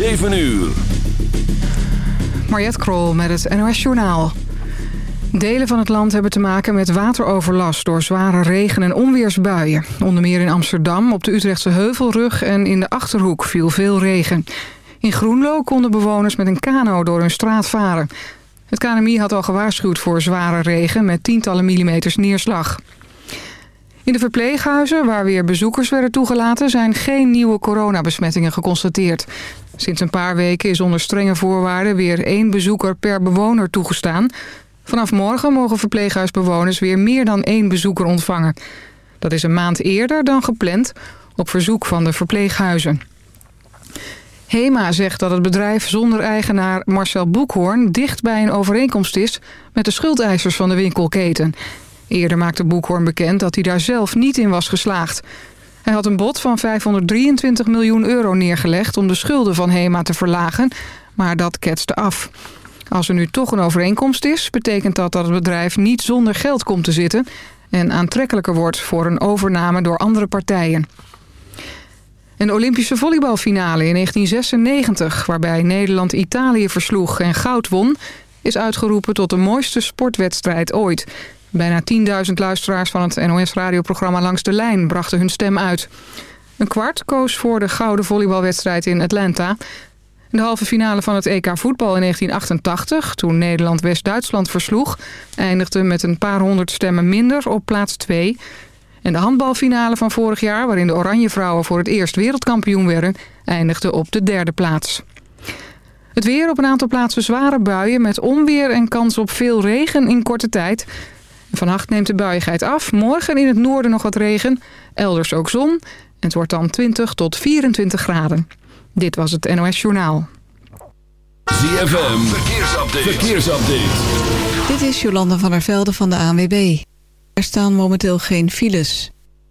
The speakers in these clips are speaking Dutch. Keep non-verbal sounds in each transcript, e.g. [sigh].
7 uur. Mariette Krol met het NOS Journaal. Delen van het land hebben te maken met wateroverlast door zware regen- en onweersbuien. Onder meer in Amsterdam, op de Utrechtse Heuvelrug en in de Achterhoek viel veel regen. In Groenlo konden bewoners met een kano door hun straat varen. Het KNMI had al gewaarschuwd voor zware regen met tientallen millimeters neerslag. In de verpleeghuizen, waar weer bezoekers werden toegelaten... zijn geen nieuwe coronabesmettingen geconstateerd. Sinds een paar weken is onder strenge voorwaarden... weer één bezoeker per bewoner toegestaan. Vanaf morgen mogen verpleeghuisbewoners weer meer dan één bezoeker ontvangen. Dat is een maand eerder dan gepland, op verzoek van de verpleeghuizen. HEMA zegt dat het bedrijf zonder eigenaar Marcel Boekhoorn... dicht bij een overeenkomst is met de schuldeisers van de winkelketen... Eerder maakte Boekhoorn bekend dat hij daar zelf niet in was geslaagd. Hij had een bod van 523 miljoen euro neergelegd om de schulden van HEMA te verlagen, maar dat ketste af. Als er nu toch een overeenkomst is, betekent dat dat het bedrijf niet zonder geld komt te zitten... en aantrekkelijker wordt voor een overname door andere partijen. Een Olympische volleybalfinale in 1996, waarbij Nederland Italië versloeg en goud won... is uitgeroepen tot de mooiste sportwedstrijd ooit... Bijna 10.000 luisteraars van het NOS-radioprogramma Langs de Lijn brachten hun stem uit. Een kwart koos voor de gouden volleybalwedstrijd in Atlanta. De halve finale van het EK voetbal in 1988, toen Nederland West-Duitsland versloeg... eindigde met een paar honderd stemmen minder op plaats 2. En de handbalfinale van vorig jaar, waarin de Oranje Vrouwen voor het eerst wereldkampioen werden... eindigde op de derde plaats. Het weer op een aantal plaatsen zware buien met onweer en kans op veel regen in korte tijd... Vannacht neemt de buiigheid af. Morgen in het noorden nog wat regen. Elders ook zon. En het wordt dan 20 tot 24 graden. Dit was het NOS Journaal. ZFM, verkeersupdate. verkeersupdate. Dit is Jolanda van der Velde van de ANWB. Er staan momenteel geen files.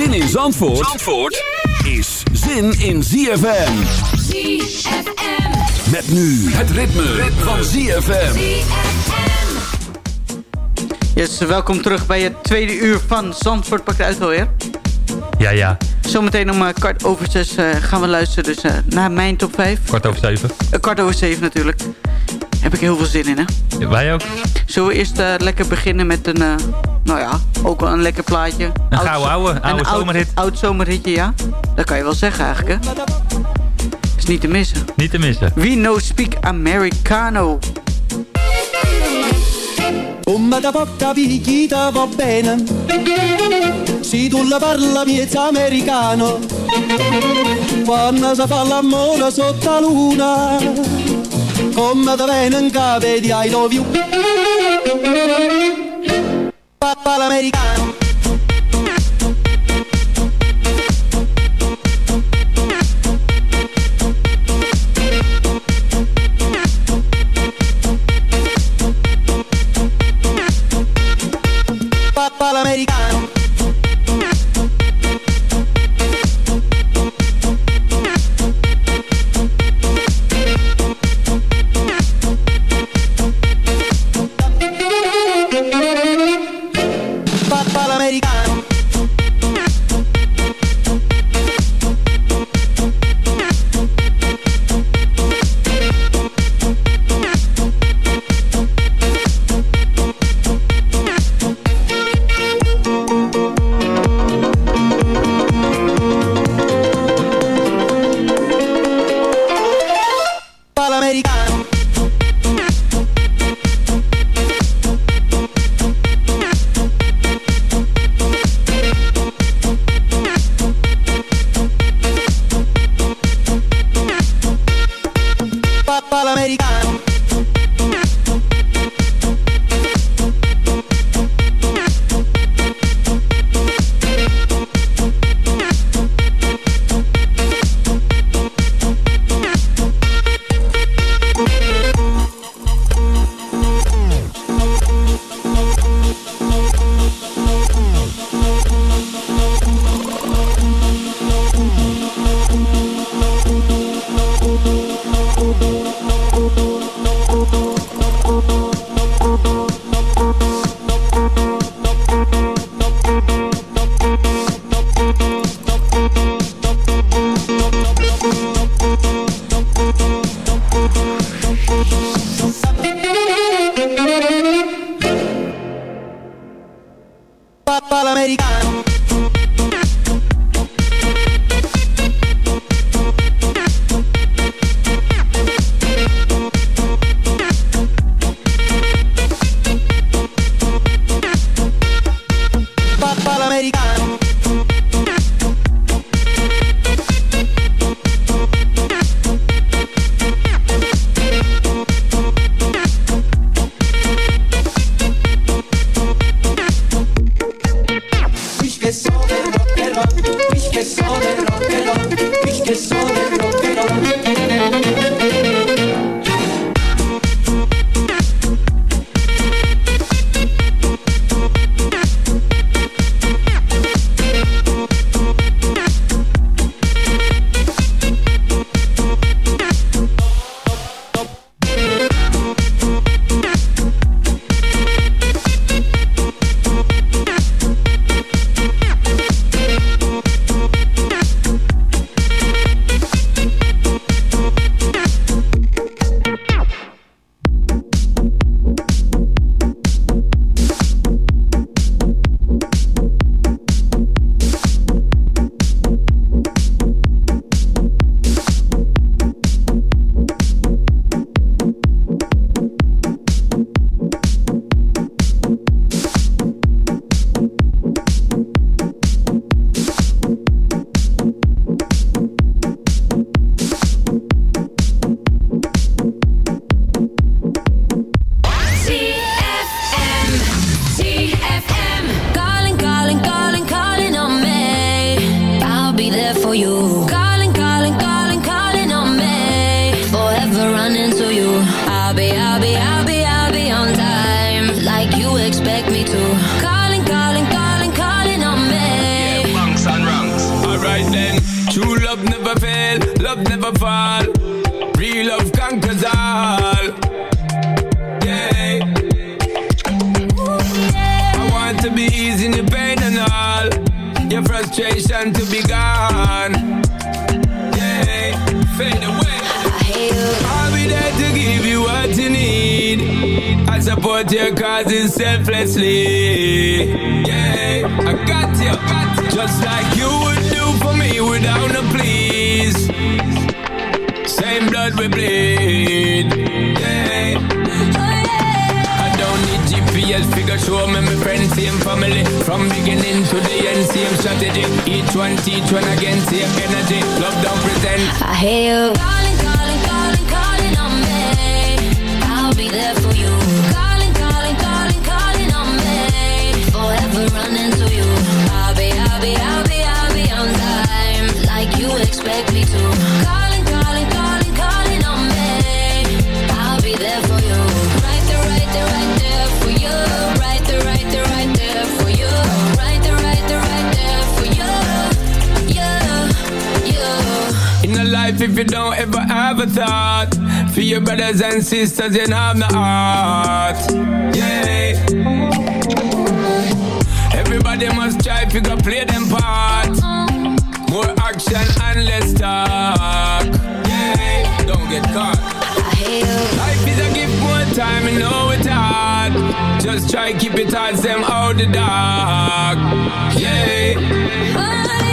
Zin in Zandvoort, Zandvoort is zin in ZFM. ZFM. Met nu het ritme, van ZFM. Yes, welkom terug bij het tweede uur van Zandvoort Pakt Uit alweer. Ja, ja. Zometeen om eh, kwart over zes eh, gaan we luisteren dus, eh, naar mijn top 5. Kwart over zeven. kwart over zeven natuurlijk. Heb ik heel veel zin in, hè? Ja, wij ook. Zullen we eerst lekker beginnen met een, eh, nou ja, ook wel een lekker plaatje. Een oud, gouden oude, oude een. Oud, oud zomerhitje, ja. Dat kan je wel zeggen eigenlijk, hè. Is niet te missen. Niet te missen. We no speak Americano. Come da porta picchita va bene Si tu la parla miezza americano Quando si fa l'amore sotto luna Come da venen cape di I love you Papá americano. your frustration to be gone. Yeah, fade away. I'll be there to give you what you need. I support your causes selflessly. Yeah, I got you, got you. Just like you would do for me without a please. Same blood we bleed Self figure show me my friends, same family. From beginning to the end, same strategy. Each one teach one again, same energy. Love don't pretend. I hear you. Calling, calling, calling, calling on me. I'll be there for you. Calling, calling, calling, calling on me. Forever running to you. I'll be, I'll be, I'll be, I'll be on time. Like you expect me to. Calling, if you don't ever have a thought. For your brothers and sisters, you have the heart. Yeah. Everybody must try if you go play them part. More action and less talk. Yeah. Don't get caught. Life is a gift, more time, and know it hard. Just try keep it hard, them out the dark. Yeah.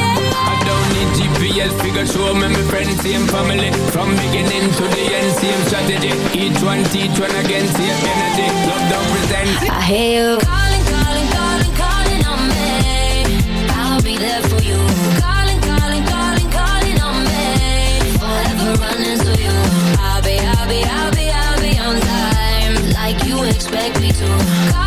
I don't need figure show me my friends, same family. From beginning to the end, same strategy. Each one teach one again, same energy. Love don't present. I hear you calling, calling, calling, calling on me. I'll be there for you. Calling, calling, calling, calling on me. Forever running to you. I'll be, I'll be, I'll be, I'll be on time. Like you expect me to.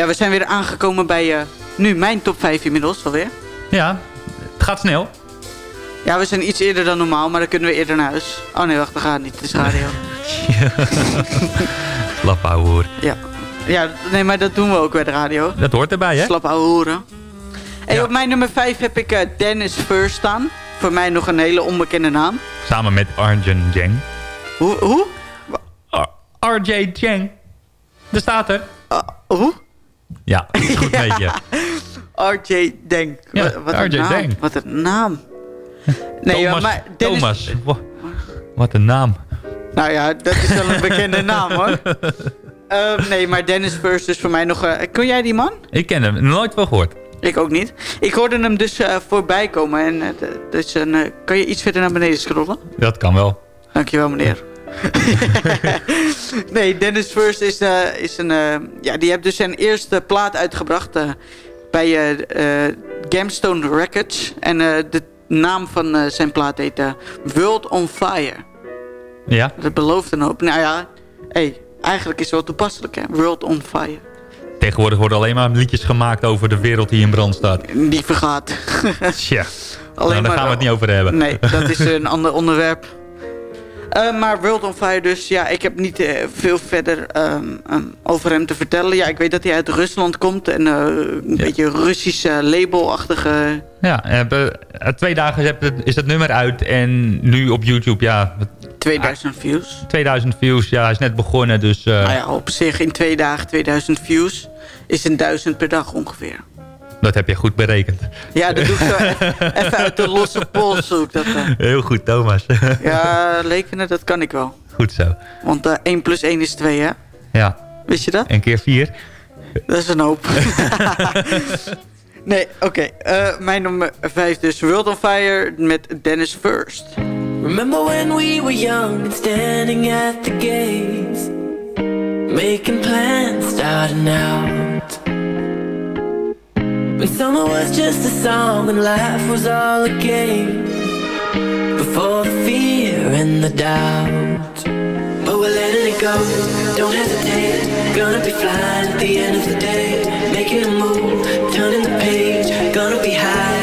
Ja, we zijn weer aangekomen bij eh, nu mijn top 5 inmiddels alweer. Ja, het gaat snel. Ja, we zijn iets eerder dan normaal, maar dan kunnen we eerder naar huis. Oh nee, wacht, dat gaat niet. Het is radio. [laughs] Slap ouwe hoer. Ja. ja, nee, maar dat doen we ook bij de radio. Dat hoort erbij, hè? Slap ouwe hoeren. En Ja. op mijn nummer 5 heb ik eh, Dennis First staan. Voor mij nog een hele onbekende naam. Samen met Arjun Jeng. Hoe? hoe? RJ Jeng. Er staat er. hoe? Ja, goed met je. RJ Denk. Ja, wat, een naam. Denk. Wat een naam. Nee, Thomas, maar Dennis... Thomas. Wa- Wat een naam. Nou ja, dat is wel een bekende naam hoor. Ehm, nee, maar Dennis First is voor mij nog... eh kun jij die man? Ik ken hem. Nooit wel gehoord. Ik ook niet. Ik hoorde hem dus eh, voorbij komen. En, eh, dus een, kan je iets verder naar beneden scrollen? Dat kan wel. Dankjewel, meneer. [laughs] nee, Dennis First is, eh, is een... eh, ja, die heeft dus zijn eerste plaat uitgebracht eh, bij Gemstone Records. En de naam van zijn plaat heet World on Fire. Ja? Dat belooft een hoop. Nou ja, hey, eigenlijk is het wel toepasselijk, hè? World on Fire. Tegenwoordig worden alleen maar liedjes gemaakt over de wereld die in brand staat. Die vergaat. Tja. [laughs] Alleen nou, daar maar- gaan we het niet over hebben. Nee, dat is een [laughs] ander onderwerp. Eh, maar World on Fire dus, ja, ik heb niet eh, veel verder ehm, over hem te vertellen. Ja, ik weet dat hij uit Rusland komt en eh, een beetje Russische labelachtige... Ja, twee dagen is het nummer uit en nu op YouTube, ja... wat- 2000 views. 2000 views, ja, hij is net begonnen, dus... Nou ja, op zich in twee dagen 2000 views is een duizend per dag ongeveer. Dat heb je goed berekend. Ja, dat doe ik zo e- even uit de losse pols. Doe ik dat, eh. Heel goed, Thomas. [laughs] Ja, lekenen, dat kan ik wel. goed zo. Want eh 1 plus 1 is 2, hè? Ja. Wist je dat? En keer vier. Dat is een hoop. [laughs] nee, oké. eh, mijn nummer 5 dus. World on Fire met Dennis First. Remember when we were young and standing at the gates, making plans, starting out. When summer was just a song and life was all a game. Before the fear and the doubt. But we're letting it go, don't hesitate. Gonna be flying at the end of the day. Making a move, turning the page. Gonna be high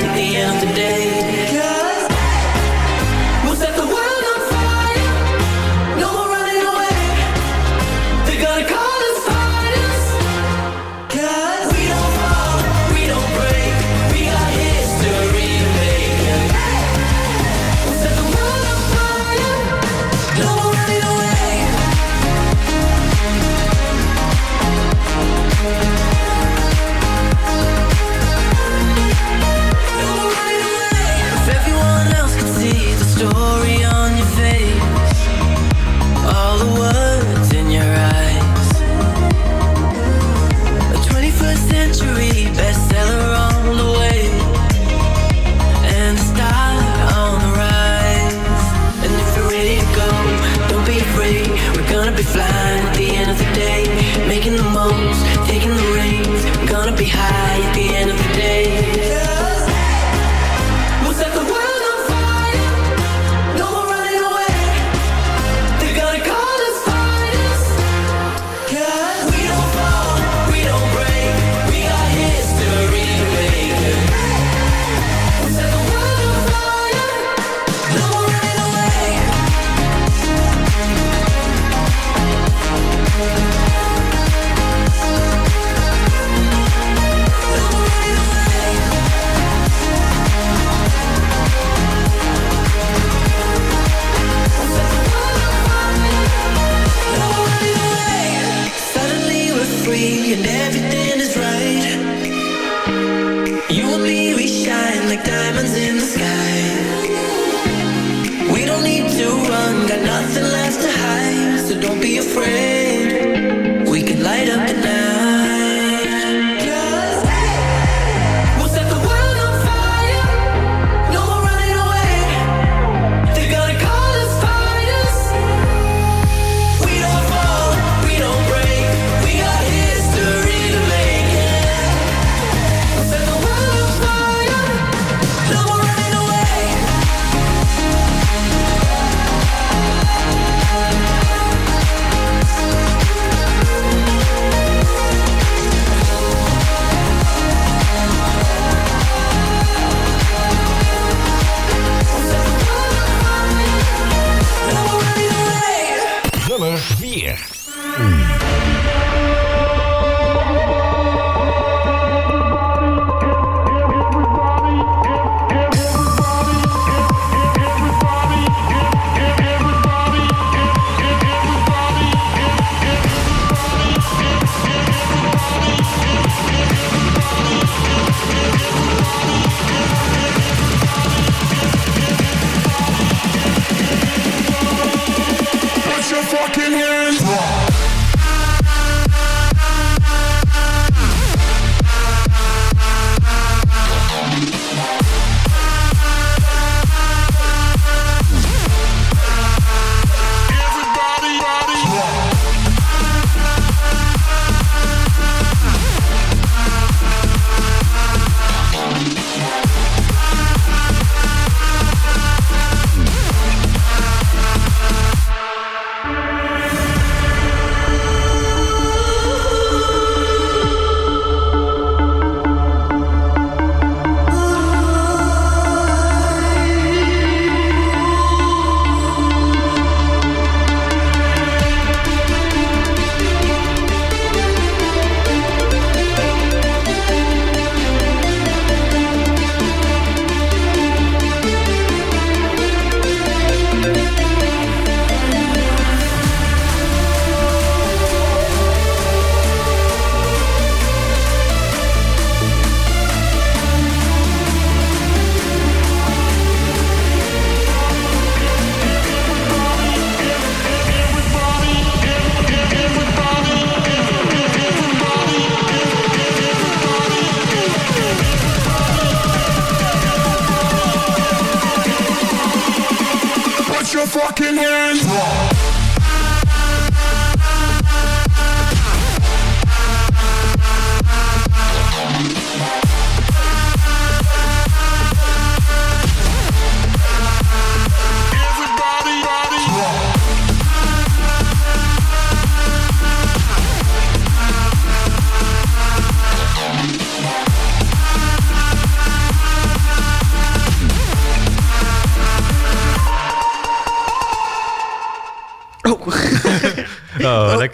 be afraid.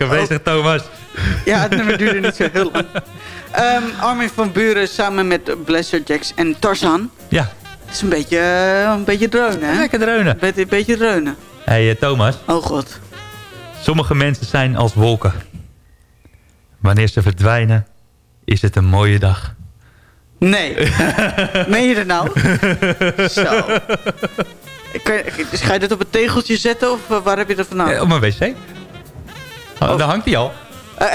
Lekker bezig, Thomas. Ja, het nummer duurde niet zo heel lang. Ehm, Armin van Buren samen met Blaster Jacks en Tarzan. Ja, Het is een beetje, eh, een beetje dreunen, hè? lekker dreunen. Beetje, een beetje dreunen. hey, eh, Thomas. Oh god. Sommige mensen zijn als wolken. Wanneer ze verdwijnen, is het een mooie dag. Nee. [laughs] Meen je dat nou? Zo. Kan je- ga je dit op een tegeltje zetten of eh, waar heb je dat vandaan? Eh, op mijn wc. Oh, Daar hangt hij al. Eh,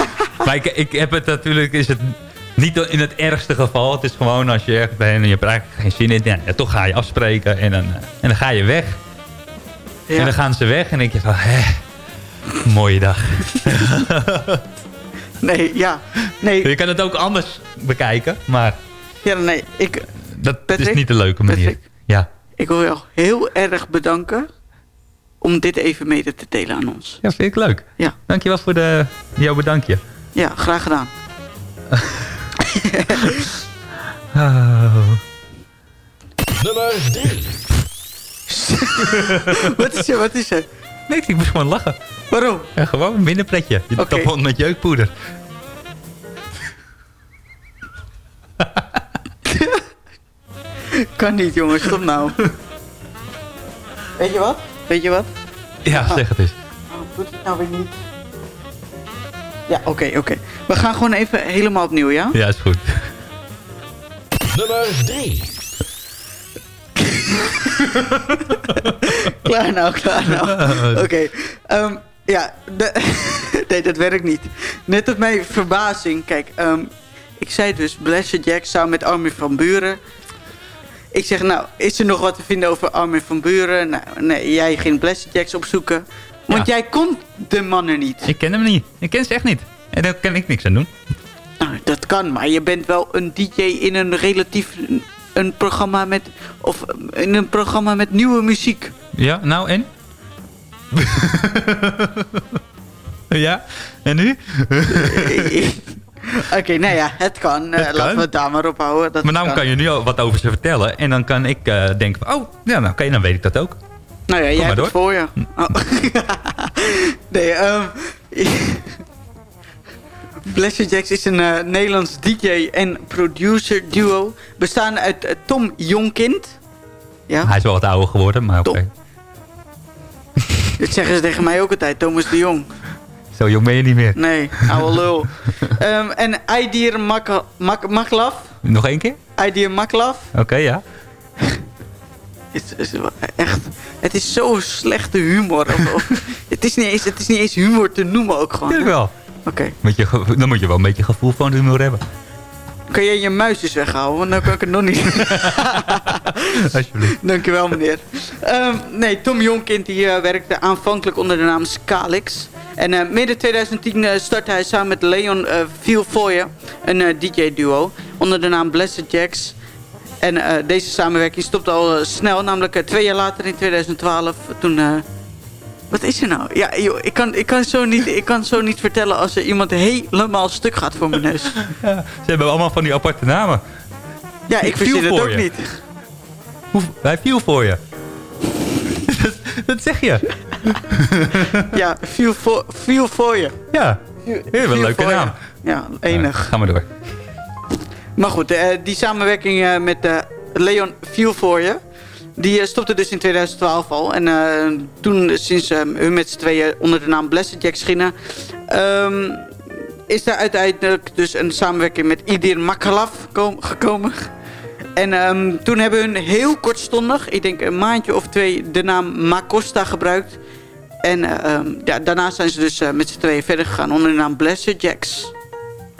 [laughs] maar ik, ik heb het natuurlijk, is het niet in het ergste geval. Het is gewoon als je ergens bent en je hebt eigenlijk geen zin in. Ja, ja, toch ga je afspreken en dan, eh, en dan ga je weg. Ja. En dan gaan ze weg en denk je van, hè, mooie dag. [laughs] Nee, ja. Nee, Je kan het ook anders bekijken, maar ja, nee. Ik, dat is niet de leuke manier. Patrick? Ja. ik wil jou heel erg bedanken om dit even mede te delen aan ons. ja, vind ik leuk. Ja. Dankjewel voor de, jouw bedankje. Ja, graag gedaan. [laughs] Oh. Nummer 3. [laughs] wat is er, wat is er? Nee, ik moest gewoon lachen. Waarom? Ja, gewoon een binnenpretje. Je Oké. tampon met jeukpoeder. [laughs] Kan niet, jongens. Stop nou. Weet je wat? Weet je wat? Ja, zeg het eens. Oh, doet het nou weer niet? Ja, oké, oké. We gaan gewoon even helemaal opnieuw, ja? Ja, is goed. Nummer 3. [laughs] klaar nou, klaar nou. Oké. ehm, ja, de- [laughs] nee, dat werkt niet. Net tot mijn verbazing. Kijk, ehm, ik zei dus Blessed Jack samen met Armin van Buren. Ik zeg, nou, is er nog wat te vinden over Armin van Buren? Nou, nee, jij ging Blessed Jacks opzoeken. Want Ja. jij kon de mannen niet. Ik ken hem niet. Ik ken ze echt niet. En daar kan ik niks aan doen. Nou, dat kan, maar je bent wel een DJ in een relatief een programma met of in een programma met nieuwe muziek. Ja, nou en? [laughs] ja, en nu? [laughs] Oké, nou ja, het kan. Eh, Het Laten kan. we het daar maar op houden. Dat maar nou kan je nu al wat over ze vertellen. En dan kan ik eh, denken oh, ja, nou oké, dan weet ik dat ook. Nou ja, jij hebt het voor je. Oh. [laughs] nee, ehm [laughs] Blessed Jacks is een eh, Nederlands DJ en producer duo. Bestaande uit Tom Jonkind. Ja, Hij is wel wat ouder geworden, maar oké. dit zeggen ze tegen mij ook altijd. Thomas de Jong. Zo jong ben je niet meer. Nee, ouwe lul. [laughs] Ehm, en Aidir Mak Mak Maklaf. Nog één keer? Aidir Maklaf. Oké, ja. Het [laughs] is echt... Het is zo slechte humor. Of- of- [laughs] het, is niet eens, het is niet eens humor te noemen ook gewoon. Tuurlijk wel. Oké. Je, dan moet je wel een beetje gevoel van humor hebben. Kan jij je muis eens weghouden? Want dan kan ik het nog niet. [laughs] Alsjeblieft. Dankjewel, meneer. Ehm, nee, Tom Jonkind die, eh, werkte aanvankelijk onder de naam Scalix. En eh, midden 2010 eh, startte hij samen met Leon Vielfoye een DJ-duo onder de naam Blessed Jacks. En deze samenwerking stopte al snel, namelijk twee jaar later in 2012. Toen... wat is er nou? Ja, joh, ik, kan, ik, kan zo niet, ik kan zo niet vertellen als er iemand helemaal stuk gaat voor mijn neus. [laughs] Ja, ze hebben allemaal van die aparte namen. Ja, ik Viel verzin het ook je. niet. Hij viel voor je. dat, [laughs] dat zeg je. Ja, viel voor, viel voor je. Ja, heel een leuke je. naam. Ja, enig. Ga maar door. Maar goed, eh, die samenwerking eh, met eh, Leon viel voor je. Die stopte dus in 2012 al. En eh, toen, sinds eh, hun met z'n tweeën onder de naam Blessed Jacks gingen... ehm, is daar uiteindelijk dus een samenwerking met Idir Makalaf ko- gekomen. En ehm, toen hebben hun heel kortstondig, ik denk een maandje of twee, de naam Macosta gebruikt. En eh, ehm, ja, daarna zijn ze dus eh, met z'n tweeën verder gegaan onder de naam Blessed Jacks.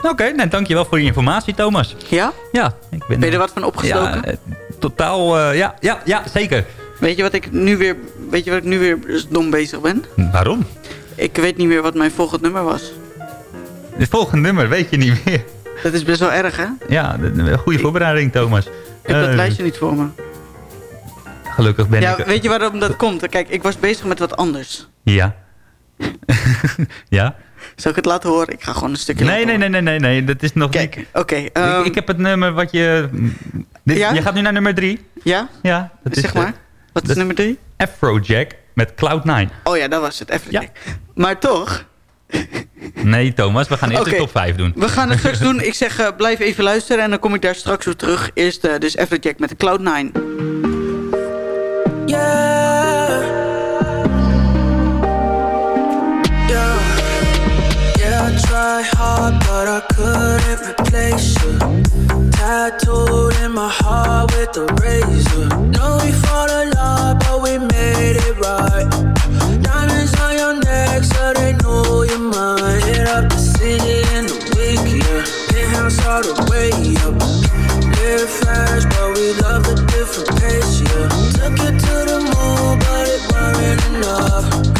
Oké, nou, dankjewel voor je informatie, Thomas. Ja? Ja, ik ben... Ben je er wat van opgestoken? Ja, eh, totaal, eh, ja, ja, ja, zeker. Weet je wat ik nu weer, weet je wat ik nu weer dom bezig ben? Waarom? Ik weet niet meer wat mijn volgend nummer was. Het volgende nummer weet je niet meer. Dat is best wel erg, hè? Ja, een goede voorbereiding, Thomas. Ik heb dat Eh, lijstje niet voor me. Gelukkig ben Ja, ik... weet je waarom dat komt? Kijk, ik was bezig met wat anders. Ja. [laughs] ja? Zal ik het laten horen? Ik ga gewoon een stukje Nee, nee, nee, nee, nee, nee, dat is nog Kijk, niet... oké. ik, ehm, ik heb het nummer wat je... Dit, Ja? Je gaat nu naar nummer drie. Ja? Ja, dat Zeg is maar. Wat is nummer drie? Afrojack met Cloud9. Oh ja, dat was het. Even Maar toch, Nee, Thomas, we gaan eerst Oké. de top 5 doen. we gaan het straks doen. Ik zeg, eh, blijf even luisteren en dan kom ik daar straks op terug. Eerst eh, dus Everjack met de Cloud9. Yeah. Yeah. Yeah, I try hard, but I couldn't replace you. Tattooed in my heart with a razor. Know we fought a lot, but we made it right. Penthouse all the way up. Live fast, but we love a different pace, yeah. Took it to the moon, but it weren't enough.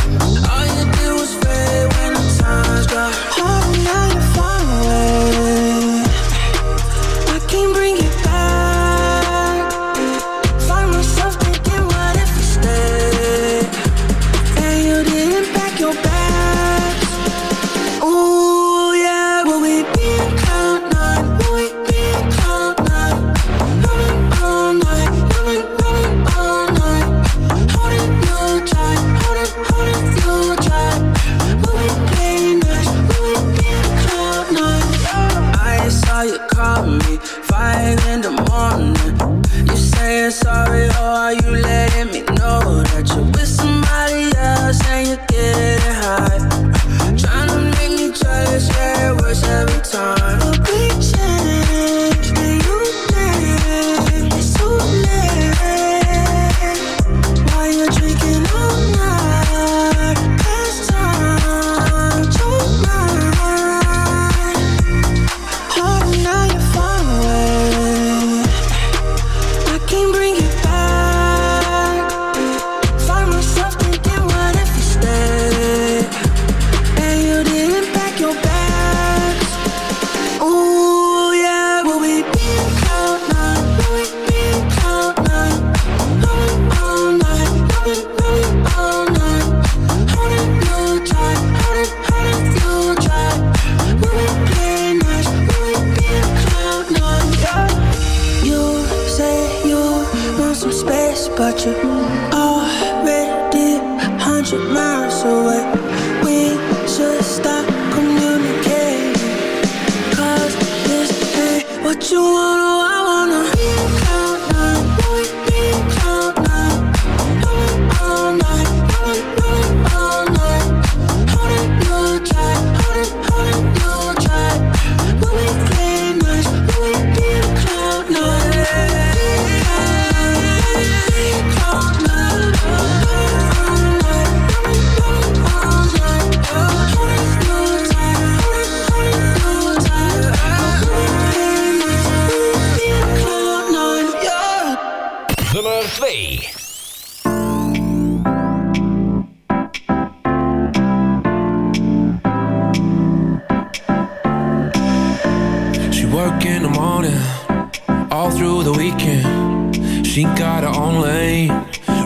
She got her own lane,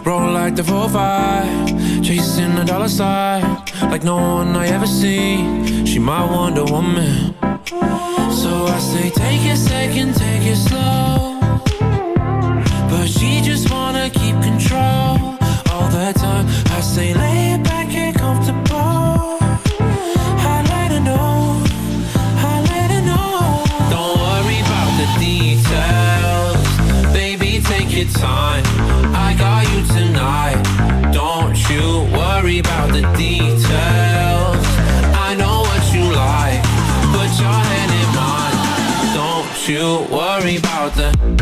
roll like the 4-5, chasing the dollar sign like no one I ever see. She my Wonder Woman, so I say take it second, take it slow. But she just wanna keep control all the time. I say nothing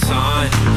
Baby, take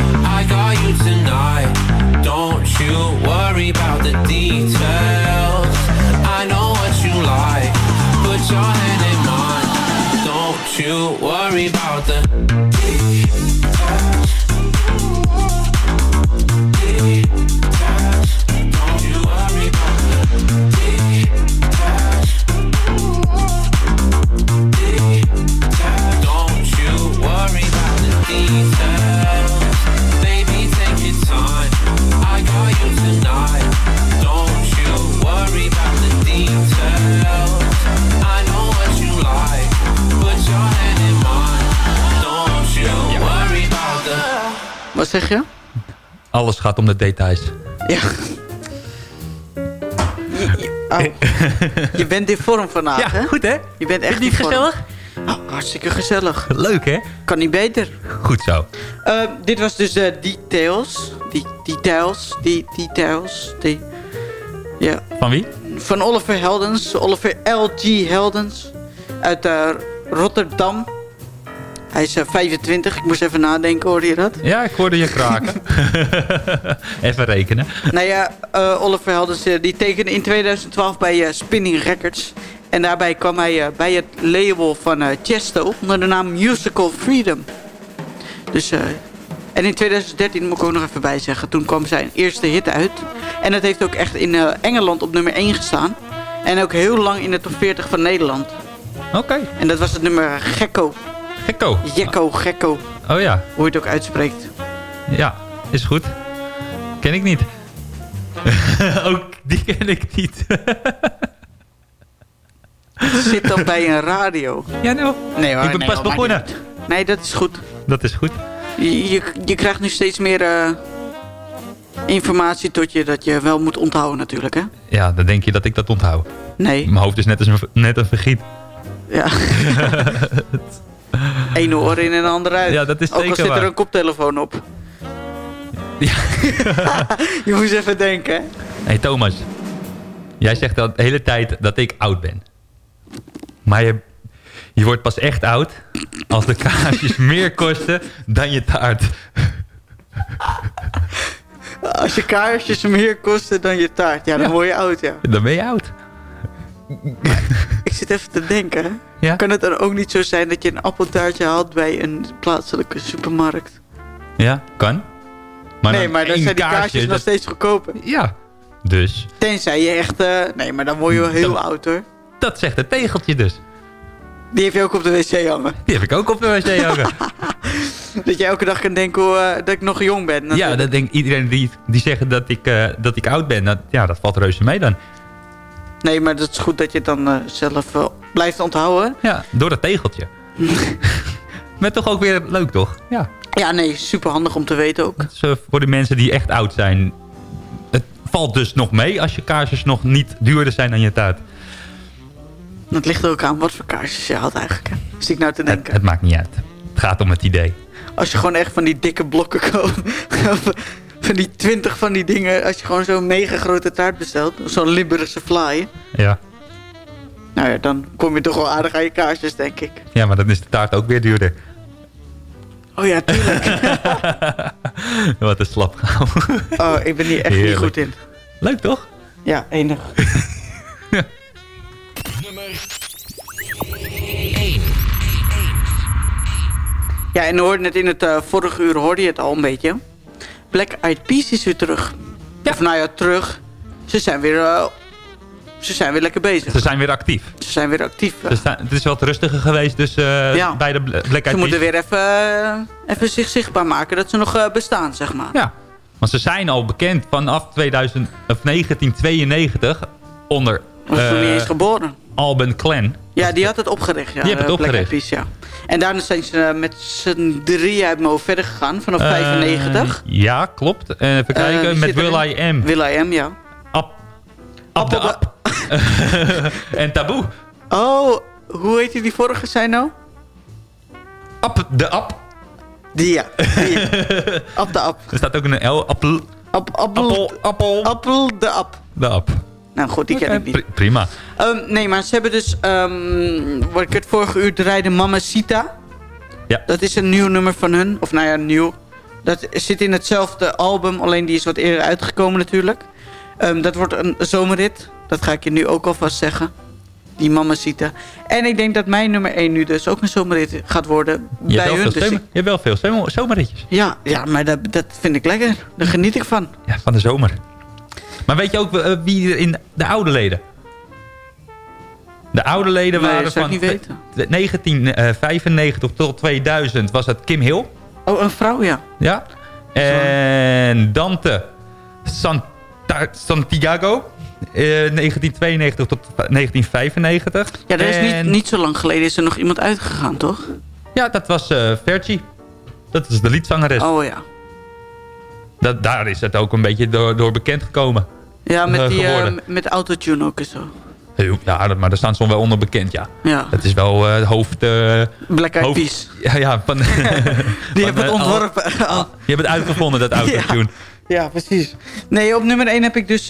Alles gaat om de details. Ja. [laughs] Oh. Je bent in vorm vandaag, Ja, hè? goed hè? Je bent echt niet in vorm. gezellig? Oh, hartstikke gezellig. Leuk hè? Kan niet beter. Goed zo. Eh, dit was dus de Details. Die, details. Die Details. Die, ja. Van wie? Van Oliver Heldens. Oliver L.G. Heldens. Uit eh, Rotterdam. Hij is eh, 25. Ik moest even nadenken, hoorde je dat? Ja, ik hoorde je kraken. [laughs] Even rekenen. nou ja, eh, Oliver Heldens eh, die tekende in 2012 bij eh, Spinning Records. En daarbij kwam hij eh, bij het label van eh, Chesto onder de naam Musical Freedom. Dus, eh, en in 2013 moet ik ook nog even bij zeggen. Toen kwam zijn eerste hit uit. En dat heeft ook echt in eh, Engeland op nummer 1 gestaan. En ook heel lang in de top 40 van Nederland. Oké. En dat was het nummer Gekko. Gekko. Jekko, Gekko. Oh ja. Hoe je het ook uitspreekt. Ja, is goed. Ken ik niet. [laughs] ook die ken ik niet. Zit dan bij een radio. Ja, nou. Nee hoor, ik ben nee, pas hoor, begonnen. Nee, dat is goed. Dat is goed. Je, je, je krijgt nu steeds meer eh, informatie tot je dat je wel moet onthouden natuurlijk, hè? Ja, dan denk je dat ik dat onthoud. Nee. Mijn hoofd is net, als een, net een vergiet. Ja. [laughs] Eén oor in en de ander uit. Ja, dat is Ook al zit er een koptelefoon op. [laughs] je moest even denken? Hé hey, Thomas. Jij zegt al de hele tijd dat ik oud ben. Maar je, Je wordt pas echt oud als de kaarsjes [laughs] meer kosten dan je taart. Als je kaarsjes meer kosten dan je taart, ja, dan Ja. word je oud, ja. Dan ben je oud. Ik zit even te denken. Ja? Kan het dan ook niet zo zijn dat je een appeltaartje haalt bij een plaatselijke supermarkt? Ja, kan. Maar nee, maar dan zijn die kaarsjes nog steeds goedkoper. Ja, dus Tenzij je echt... eh, nee, maar dan word je wel heel oud, hoor. dat zegt het tegeltje dus. Die heb je ook op de wc hangen. Die heb ik ook op de wc hangen. [laughs] Dat je elke dag kan denken hoe, eh, dat ik nog jong ben. ja, natuurlijk. dat denkt iedereen die, die zegt dat ik, eh, dat ik oud ben. Dat, ja, dat valt reuze mee dan. Nee, maar dat is goed dat je het dan eh, zelf eh, blijft onthouden. Ja, door dat tegeltje. [laughs] maar toch ook weer leuk, toch? Ja. Ja, nee, super handig om te weten ook. Dat is, eh, voor de mensen die echt oud zijn. Het valt dus nog mee als je kaarsjes nog niet duurder zijn dan je taart. Het ligt er ook aan wat voor kaarsjes je had eigenlijk. hè. Zit ik nou te Het, denken. het maakt niet uit. Het gaat om het idee. Als je gewoon echt van die dikke blokken koopt. [laughs] van die twintig van die dingen. Als je gewoon zo'n mega grote taart bestelt. Zo'n Limburgse fly. Ja. Nou ja, dan kom je toch wel aardig aan je kaarsjes, denk ik. ja, maar dan is de taart ook weer duurder. Oh ja, tuurlijk. [laughs] Wat een slap. Oh, ik ben hier echt Heerlijk. niet goed in. Leuk toch? Ja, enig. Ja, en hoorde net in het eh, vorige uur hoorde je het al een beetje. Black Eyed Peas is weer terug. Of nou ja, terug. Ze zijn weer, eh, ze zijn weer lekker bezig. Ze zijn weer actief. Ze zijn weer actief. Ze staan- het is wat rustiger geweest dus eh, Ja. bij de Bla- Black Ze Eyed moeten Peas. weer even, eh, even zich zichtbaar maken dat ze nog eh, bestaan, zeg maar. Ja, want ze zijn al bekend vanaf 2000, of 1992 onder niet eh, eens geboren. Alban Clan. Ja, die had het opgericht. Ja, Die hebben het eh, opgericht. Ja. En daarna zijn ze eh, met z'n drieën uit hoofd verder gegaan, vanaf Eh, 95. ja, klopt. Even kijken, met Will? I Am. Will I Am, ja. Up, up the Up. en Taboe. Oh, hoe heet die, vorige zijn nou? Up the Up. Die, ja. Die. [laughs] De Up. Er staat ook een L. Appel. Ap- appel, Appel. Appel. appel de Up. De Up. Nou goed, die ken Oké, ik niet. pri- prima. Ehm, nee, maar ze hebben dus, ehm, wat ik het vorige uur draaide, Mamacita. Ja. Dat is een nieuw nummer van hun. Of nou ja, nieuw. Dat zit in hetzelfde album, alleen die is wat eerder uitgekomen natuurlijk. Ehm, dat wordt een zomerrit. Dat ga ik je nu ook alvast zeggen. Die Mamacita. En ik denk dat mijn nummer 1 nu dus ook een zomerrit gaat worden Je bij hebt, wel hun. veel Dus zomer, ik- je hebt wel veel zomer, zomerritjes. ja, ja, maar dat, dat vind ik lekker. Daar geniet ik van. Ja, van de zomer. Maar weet je ook eh, wie er in de oude leden? De oude leden Nee, waren dat van ik niet weten. 1995 tot 2000 was het Kim Hill. Oh, een vrouw, ja. Ja. En Dante Santa- Santiago. eh, 1992 tot 1995. Ja, er is niet, En- niet zo lang geleden is er nog iemand uitgegaan, toch? Ja, dat was eh Fergie. Dat is de liedzangeres. Oh ja. Dat, daar is het ook een beetje door, door bekend gekomen. Ja, met, Eh, die, geworden. met autotune ook en zo. Ja, dat- maar daar staan ze wel onder bekend, ja. Ja. Dat is wel eh, hoofd... eh, Black Eyed Peas. [laughs] Ja, ja, van... [laughs] Die hebben het al- ontworpen. Je hebt het uitgevonden, dat [laughs] autotune. ja, precies. Nee, op nummer 1 heb ik dus...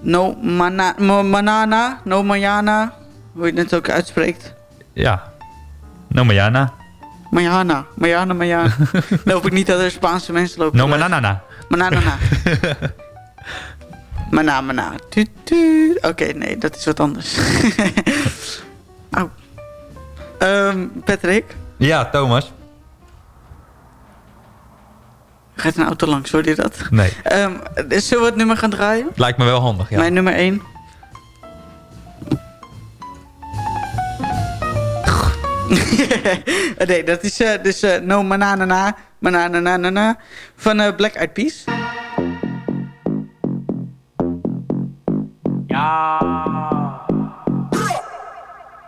no mana, Manana, No Manana. Hoe je het net ook uitspreekt. Ja. No Mayana. Manana, Manana, Manana. Dan hoop ik niet dat er Spaanse mensen lopen. No Manana. [laughs] Mana, mana. Tuut, tuut. Oké, nee, dat is wat anders. Au. [laughs] Ehm, Patrick, Ja, Thomas. gaat een auto langs, hoor je dat? Nee. Ehm, zullen we het nummer gaan draaien? Lijkt me wel handig, ja. Mijn nummer 1. [laughs] nee, dat is eh, dus eh, No Manana Manana van eh, Black Eyed Peas.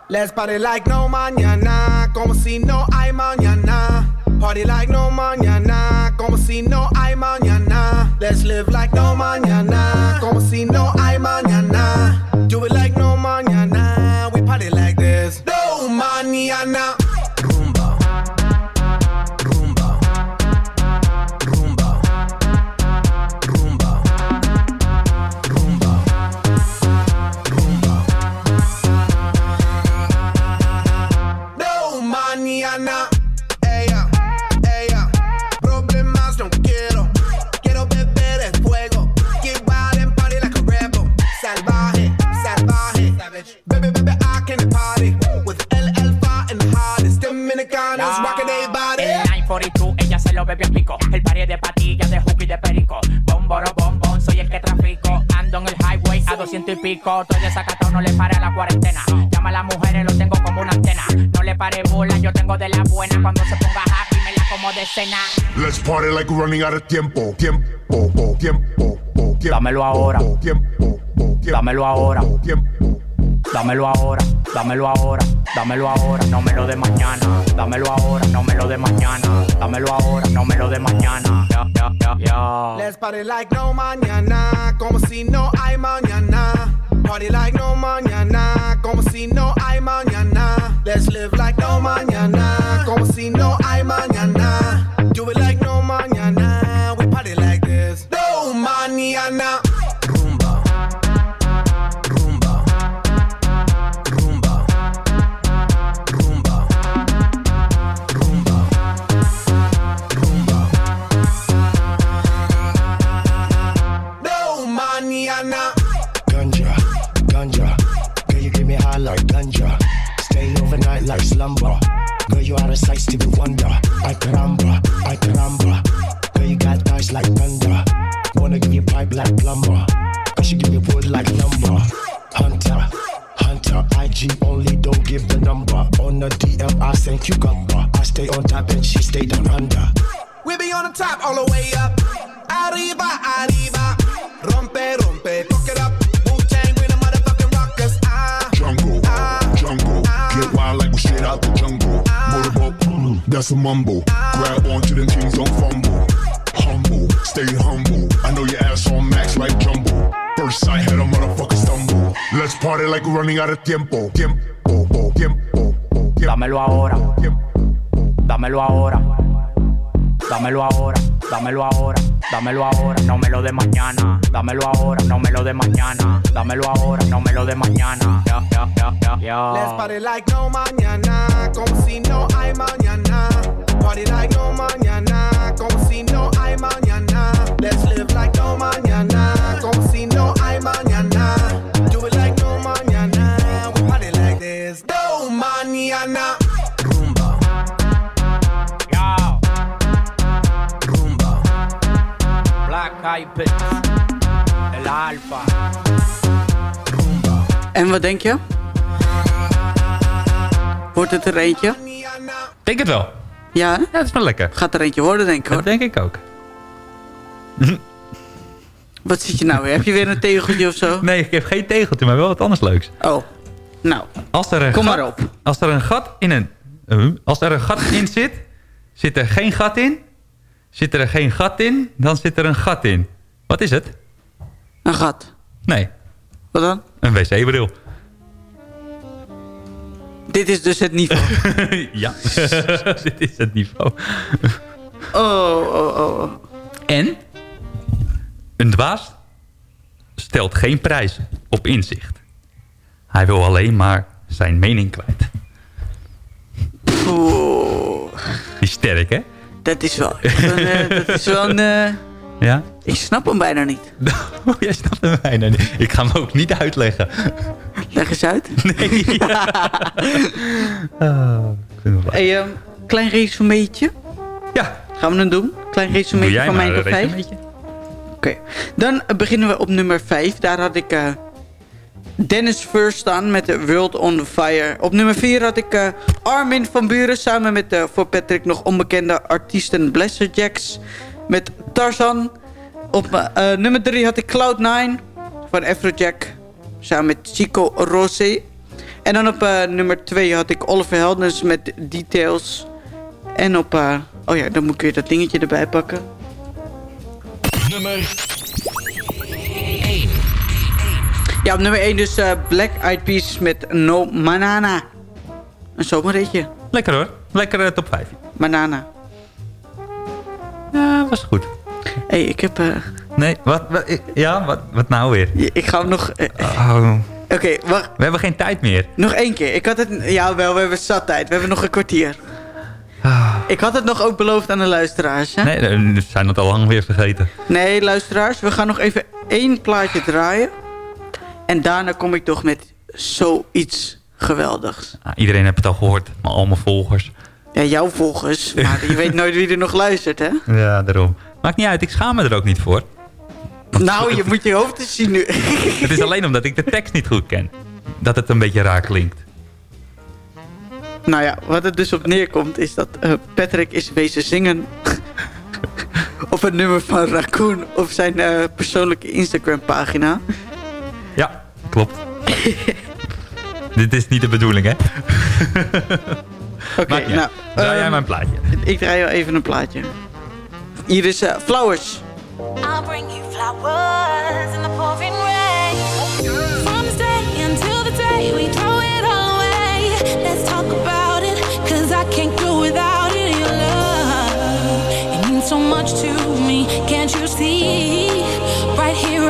Let's party like no mañana, como si no hay mañana. Party like no mañana, como si no hay mañana. Let's live like no mañana, como si no hay mañana. Do it like no mañana, we party like this. No mañana. Rumba. Rumba. Rumba. Rumba. Rumba. Rumba. mañana. Ella, lo bebió pico. El party de patillas, de hook y de perico. Bomboro, bombón, soy el que trafico. Ando en el highway a 200 y pico. Estoy desacatado, no le pare a la cuarentena. Llama a las mujeres, lo tengo como una antena. No le pare bola, yo tengo de la buena. Cuando se ponga happy, me la como de cena. Let's party like we're running out of tiempo. Tiempo, po, tiempo, po, tiempo. Dámelo ahora. po, Tiempo, po, tiempo. Dámelo ahora. po, Tiempo. Dámelo ahora, dámelo ahora, dámelo ahora, no me lo de mañana. Dámelo ahora, no me lo de mañana. Dámelo ahora, no me lo de mañana. Ya, ya, ya. Let's party like no mañana, como si no hay mañana. Party like no mañana, como si no hay mañana. Let's live like no mañana, como si no hay mañana. Do it like no mañana, we party like this. No mañana. You out of sight, Stevie Wonder. Ay caramba, ay caramba. Girl, you got thighs like thunder. Wanna give you pipe like plumber. Cause you give me wood like lumber. Hunter, hunter. IG only, don't give the number. On the DM, I send cucumber. I stay on top and she stay down under. We be on the top all the way up. That's a mumble. Grab onto them things, don't fumble. Humble, stay humble. I know your ass on max like jumbo. First sight had a motherfucker stumble. Let's party like we're running out of tiempo. Tiempo, po, tiempo, po, tiempo. Dámelo ahora. Dámelo ahora. Dámelo ahora. Dámelo ahora. Dámelo ahora. No me lo de mañana. Dámelo ahora. No me lo de mañana. Dámelo ahora. No me lo de mañana. Ya, ya, ya. Let's party like no mañana, como si no hay mañana. Party like no mañana, como si no hay mañana. Let's live like no mañana, como si no El Alfa. En wat denk je? Wordt het er eentje? Denk het wel. Ja? Ja, dat is wel lekker. Gaat er eentje worden, denk ik hoor. Dat denk ik ook. [laughs] Wat zit je nou weer? Heb je weer een tegeltje of zo? Nee, ik heb geen tegeltje, maar wel wat anders leuks. Oh, nou. Als er een Kom gat, maar op. Als er een gat in een... uh, als er een gat in zit, zit er geen gat in. Zit er geen gat in, dan zit er een gat in. Wat is het? Een gat. Nee. Wat dan? Een wc-bril. Dit is dus het niveau. [laughs] ja, [laughs] dit is het niveau. Oh, oh, oh. oh. En een dwaas stelt geen prijs op inzicht. Hij wil alleen maar zijn mening kwijt. Die is sterk, hè? Dat is wel... een, eh, [laughs] dat is wel een... eh, Ja? ik snap hem bijna niet. [laughs] Oh, jij snapt hem bijna niet. Ik ga hem ook niet uitleggen. Leg eens uit. [laughs] Nee. Oh, het wel- Hey, ehm, klein resumeetje. Ja. Gaan we hem doen? Klein resumeetje van mijn top 5. resumeetje. Oké, dan beginnen we op nummer 5. Daar had ik eh, Dennis First staan met de World on Fire. Op nummer 4 had ik eh, Armin van Buren samen met de voor Patrick nog onbekende artiesten Blesser Jacks met Tarzan. Op eh, nummer 3 had ik Cloud9 van Afrojack samen met Chico Rosé. En dan op eh, nummer 2 had ik Oliver Heldens met Details. En op... eh, oh ja, dan moet ik weer dat dingetje erbij pakken. Nummer Ja, op nummer 1 dus eh, Black Eyed Peas met No Manana. Een zomerritje. Lekker hoor. Lekker eh, top 5. Banana. Ja, was goed. Hé, hey, ik heb... eh, Nee, wat, ja, wat, wat nou weer? ik ga hem nog... Oh, Oké, wacht. we hebben geen tijd meer. Nog één keer. Ik had het... Ja, wel, we hebben zat tijd. We hebben nog een kwartier. Ik had het nog ook beloofd aan de luisteraars. Hè? Nee, we zijn het al lang weer vergeten. Nee, luisteraars, we gaan nog even één plaatje draaien. En daarna kom ik toch met zoiets geweldigs. Iedereen heeft het al gehoord, maar al mijn volgers. Ja, jouw volgers, maar je weet nooit wie er nog luistert, hè? [laughs] Ja, daarom. Maakt niet uit, ik schaam me er ook niet voor. Nou, je moet je hoofd eens zien nu. [laughs] Het is alleen omdat ik de tekst niet goed ken. Dat het een beetje raar klinkt. Nou ja, wat het dus op neerkomt is dat eh, Patrick is wezen zingen... [laughs] op het nummer van Raccoon op zijn eh, persoonlijke Instagram pagina. Ja, klopt. [laughs] Dit is niet de bedoeling, hè? [laughs] Oké, niet nou... Draai jij ehm, mijn plaatje. Ik draai wel even een plaatje. Hier is eh, Flowers. I'll bring you flowers in the pouring rain. From this day until the day we throw it all away. Let's talk about it, cause I can't go without it. Your love, it means so much to me. Can't you see? Right here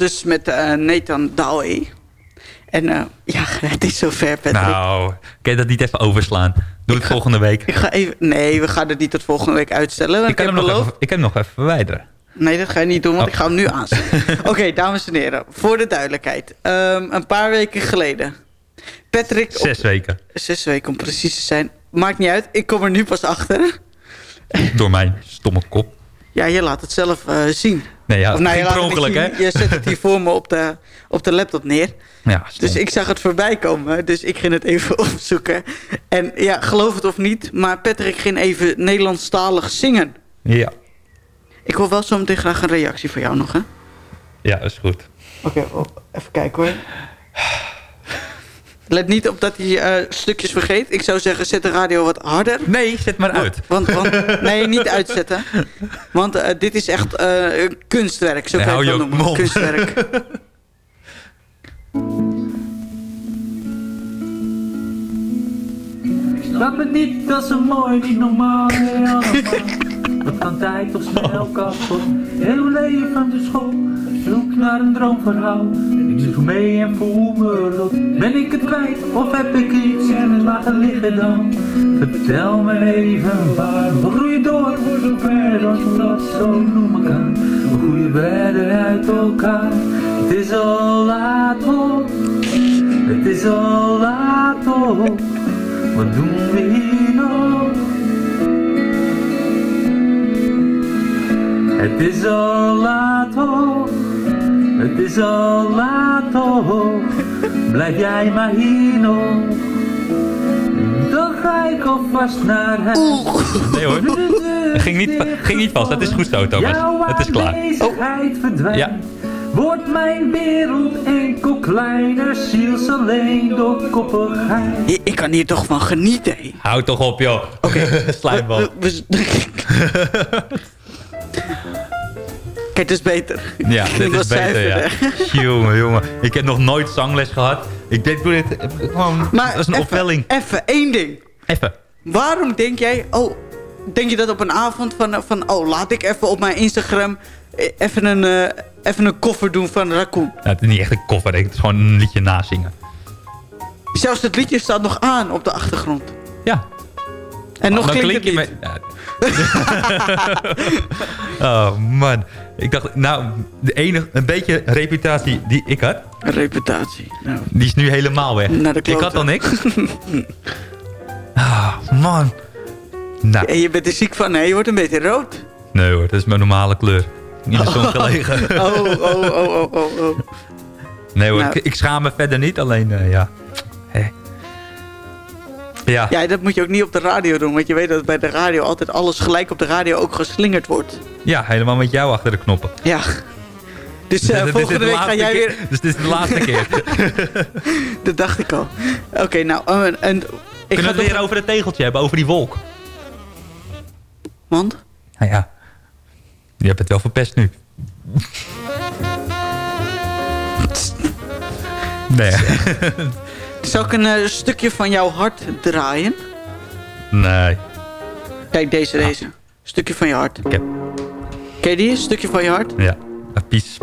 dus met eh, Nathan Dowey. En eh, ja, [laughs] het is zover, Patrick. Nou, kan je dat niet even overslaan? Doe het volgende week. Ik ga even, nee, we gaan het niet tot volgende week uitstellen. Ik kan, heb hem nog even, ik kan hem nog even verwijderen. Nee, dat ga je niet doen, want Oh. ik ga hem nu aanzetten. [laughs] Oké, dames en heren, voor de duidelijkheid. Ehm, een paar weken geleden. Patrick... op- Zes weken. Zes weken om precies te zijn. Maakt niet uit, ik kom er nu pas achter. Door mijn stomme kop. Ja, je laat het zelf eh, zien. Nee, ja, Of nou, je laat ongeluk, hè? Je zet het hier voor me op de, op de laptop neer. Ja, Dus ik zag het voorbij komen, dus ik ging het even [laughs] opzoeken. En ja, geloof het of niet, maar Patrick ging even Nederlandstalig zingen. Ja, Ik wil wel zo meteen graag een reactie van jou nog, hè? ja, is goed. Oké, oh, even kijken hoor. Let niet op dat hij eh, stukjes vergeet. Ik zou zeggen, zet de radio wat harder. Nee, zet maar uit. Want, want, nee, niet uitzetten. Want eh, dit is echt eh, een kunstwerk. Zo Nee, kan je het noemen. mond. Kunstwerk. [laughs] Laat me niet, dat is zo mooi, niet normaal, [laughs] Wat kan tijd toch snel kapot? Heel leven de school, zoek naar een droomverhaal. Ik doe mee en voel me lot. Ben ik het kwijt, of heb ik iets in het laten liggen dan? Vertel me even waar, we groeien door, voor zover als we dat zo noemen kan. We groeien verder uit elkaar, het is al laat op. Het is al laat op. Wat doen we hier nog? Het is al laat op. Het is al laat op. Blijf jij maar hier nog. Dan ga ik alvast naar huis. Nee hoor. Het [laughs] ging niet, ging niet vast. Het is goed zo, Thomas. Het is klaar. aanwezigheid verdwijnt. Ja. Wordt mijn wereld enkel kleiner, ziels alleen door koppigheid. Ik, ik kan hier toch van genieten. hé. Hou toch op, joh. Oké. [laughs] Slijmbal. Het is beter. Ja, [laughs] dit is beter, ja. [laughs] Jongen, jongen. Ik heb nog nooit zangles gehad. Ik denk, doe dit eh, gewoon... Maar dat is een even- opwelling. Even één ding. Even. Waarom denk jij... Oh, denk je dat op een avond van... van oh, laat ik even op mijn Instagram... eh, even een, eh, even een koffer doen van Raccoon. Ja, het is niet echt een koffer. Het is gewoon een liedje nazingen. Zelfs het liedje staat nog aan op de achtergrond. Ja. En nog klinkt klink niet. je [laughs] Oh, man. Ik dacht, nou, de enige, een beetje reputatie die ik had... Een reputatie. Nou. Die is nu helemaal weg. Naar de ik had al niks. [laughs] Ah, man. Nou, En je bent er ziek van. Nee, je wordt een beetje rood. nee hoor, dat is mijn normale kleur. In de zon gelegen. [laughs] Oh, oh, oh, oh, oh, oh. Nee hoor, Nou. ik, ik schaam me verder niet. Alleen, eh, ja. Ja. Ja, dat moet je ook niet op de radio doen. Want je weet dat bij de radio altijd alles gelijk op de radio ook geslingerd wordt. ja, helemaal met jou achter de knoppen. Ja. Dus eh, [laughs] volgende de week ga jij keer- weer... Dus dit is de laatste [laughs] keer. Dat dacht ik al. Oké, nou... eh, en, ik ga we het weer over het tegeltje hebben, over die wolk? Want? Nou ja, je hebt het wel verpest nu. [laughs] Nee. Zal ik een eh, stukje van jouw hart draaien? nee. Kijk, deze, deze. Stukje van je hart. Oké. Ken je die? Stukje van je hart? Ja, een pies.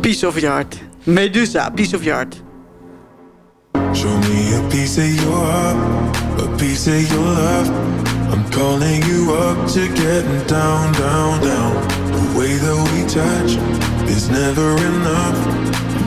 Piece of your heart. Medusa, piece of your heart. Show me a piece of your heart, a piece of your love. I'm calling you up to getting down, down, down. The way that we touch is never enough.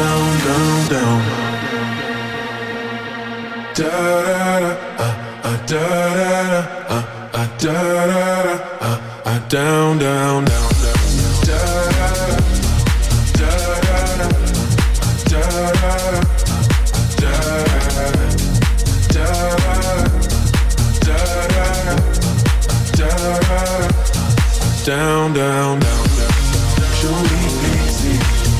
down, down, down. Da da da, uh, uh, da da da, uh, uh, da da da, uh, uh, down, down, down. Down, down, down, down. Show me easy.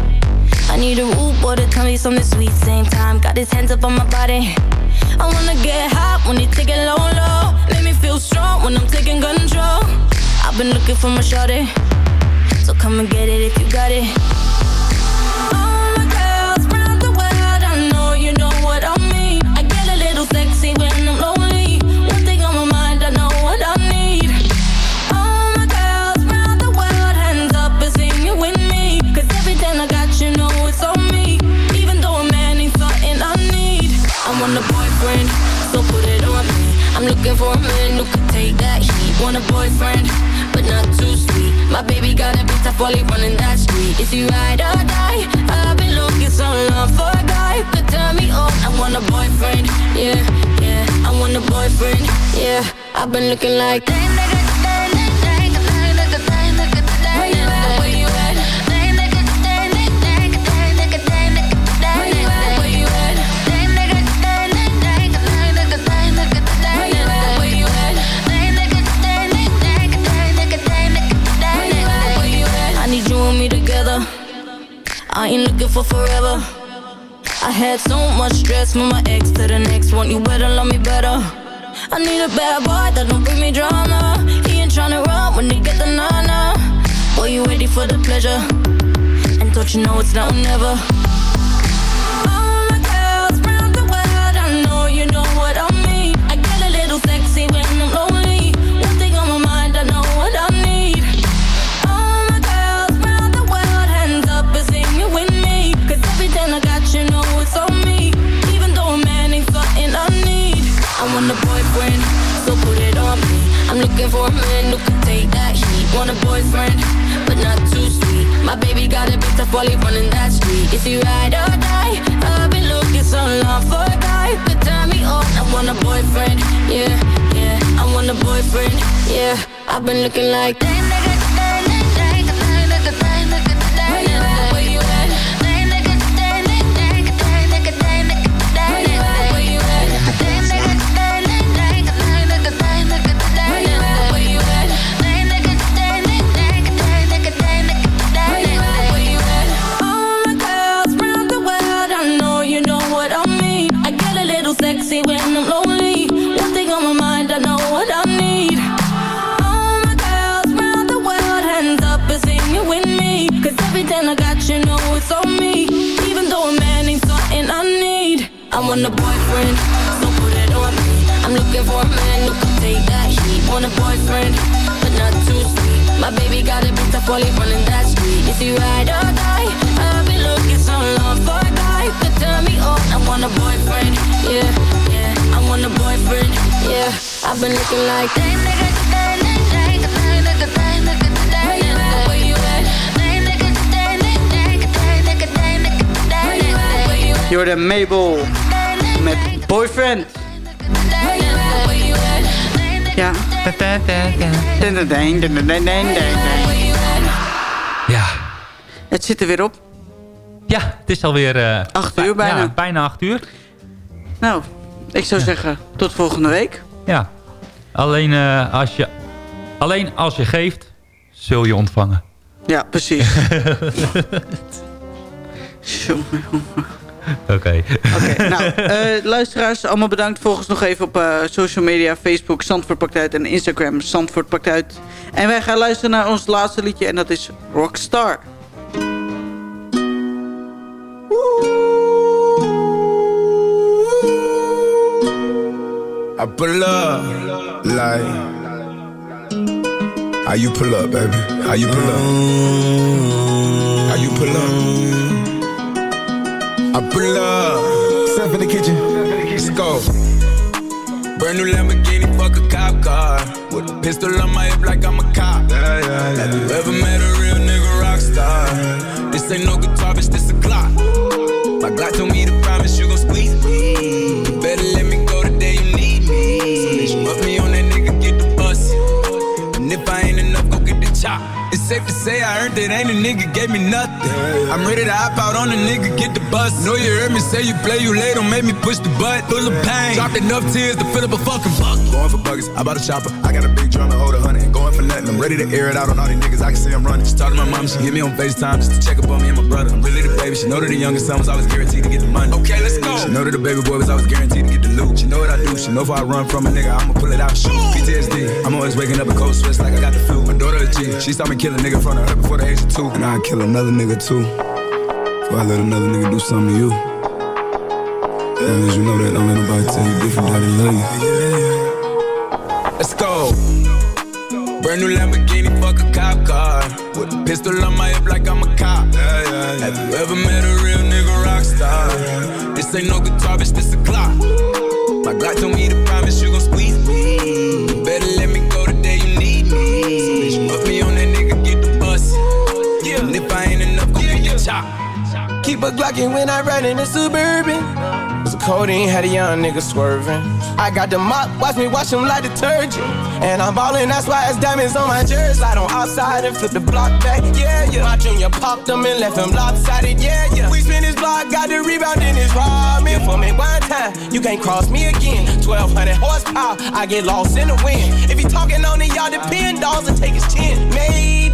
I need a rude boy to tell me something sweet. Same time, got his hands up on my body. I wanna get hot when he take it low, low. Make me feel strong when I'm taking control. I've been looking for my shorty, so come and get it if you got it. All my girls the world, I know you know what I mean. I get a little sexy when looking for a man who could take that heat. Want a boyfriend, but not too sweet. My baby got a bit of volley running that street. Is he ride or die? I've been looking so long for a guy who could turn me on. I want a boyfriend, yeah, yeah. I want a boyfriend, yeah. I've been looking like damn, nigga, I ain't looking for forever. I had so much stress from my ex to the next one. You better love me better. I need a bad boy that don't bring me drama. He ain't tryna run when he get the nana. Boy, you ready for the pleasure? And don't you know it's now or never? Looking for a man who can take that heat. Want a boyfriend, but not too sweet. My baby got a bit of volley running that street. Is he ride or die? I've been looking so long for a guy could turn me on. I want a boyfriend, yeah, yeah. I want a boyfriend, yeah. I've been looking like damn nigga, want a boyfriend, so put it on me. I'm looking for a man who can take that heat. Want a boyfriend, but not too sweet. My baby got a bit of volley running that street. Is he ride or die? I've been looking so long for a guy who could turn me on. I want a boyfriend, yeah, yeah. I want a boyfriend, yeah. I've been looking like damn nigga, damn nigga, damn nigga, damn nigga, damn nigga, Where you at? Damn nigga, damn nigga, damn nigga, damn nigga, damn nigga, Where you at? Je hoorde Mabel met Boyfriend. Ja. Ja. Het zit er weer op. Ja, het is alweer... eh Acht uur bijna. Ja, bijna acht uur. Nou, ik zou zeggen tot volgende week. Ja. Alleen, eh, als je, alleen als je geeft, zul je ontvangen. Ja, precies. [laughs] [laughs] [laughs] Jongen, jongen. [laughs] Oké. Oké, nou, eh, luisteraars, allemaal bedankt. Volg ons nog even op eh, social media, Facebook, Zandvoort Pakt Uit en Instagram, Zandvoort Pakt Uit. En wij gaan luisteren naar ons laatste liedje en dat is Rockstar. I pull up like how you pull up, baby? How you pull up? How you pull up? I pull up. Step in the kitchen. Let's go. Brand new Lamborghini, fuck a cop car. With a pistol on my hip like I'm a cop. Yeah, yeah, yeah. Have you ever met a real nigga rock star? This ain't no guitar, bitch, this a Glock. My Glock told me to safe to say I earned it, ain't a nigga gave me nothing. I'm ready to hop out on a nigga, get the bus. Know you heard me say you play, you late, don't make me push the butt. Full of pain, dropped enough tears to fill up a fucking bucket. Going for buggers, I bought a chopper. I got a big drum and hold a hundred. Ain't going for nothing. I'm ready to air it out on all these niggas. I can see I'm running. She talked to my mom, she hit me on FaceTime just to check up on me and my brother. I'm really the baby. She know that the youngest son was always guaranteed to get the money. Okay, let's go. She know that the baby boy was always guaranteed to get the. She know what I do. She know if I run from a nigga, I'ma pull it out shoot. PTSD. I'm always waking up in cold sweats like I got the flu. My daughter a G. She saw me kill a nigga in front of her before the age of two. And I'd kill another nigga too. Before I let another nigga do something to you. As long as you know that, don't let nobody tell you different that they love you. Let's go. Brand new Lamborghini, fuck a cop car. With a pistol on my hip like I'm a cop. Have you ever met a real nigga rock star? This ain't no guitar, bitch, this a Glock. My God told me to promise you gon' squeeze me. Better let me go the day you need me. So put me on that nigga, get the bus. Yeah. And if I ain't enough, go get the chop. Keep a Glockin' when I ride in the Suburban. Cause the codeine had a young nigga swerving. I got the mop, watch me wash him like detergent. And I'm ballin', that's why it's diamonds on my jersey. Slide on outside and flip the block back, yeah, yeah. My junior popped him and left him lopsided, yeah, yeah. We spin his block, got the rebound in his ramen. For me one time, you can't cross me again. 1200 horsepower, I get lost in the wind. If he talking on it, y'all depend, dolls and take his chin.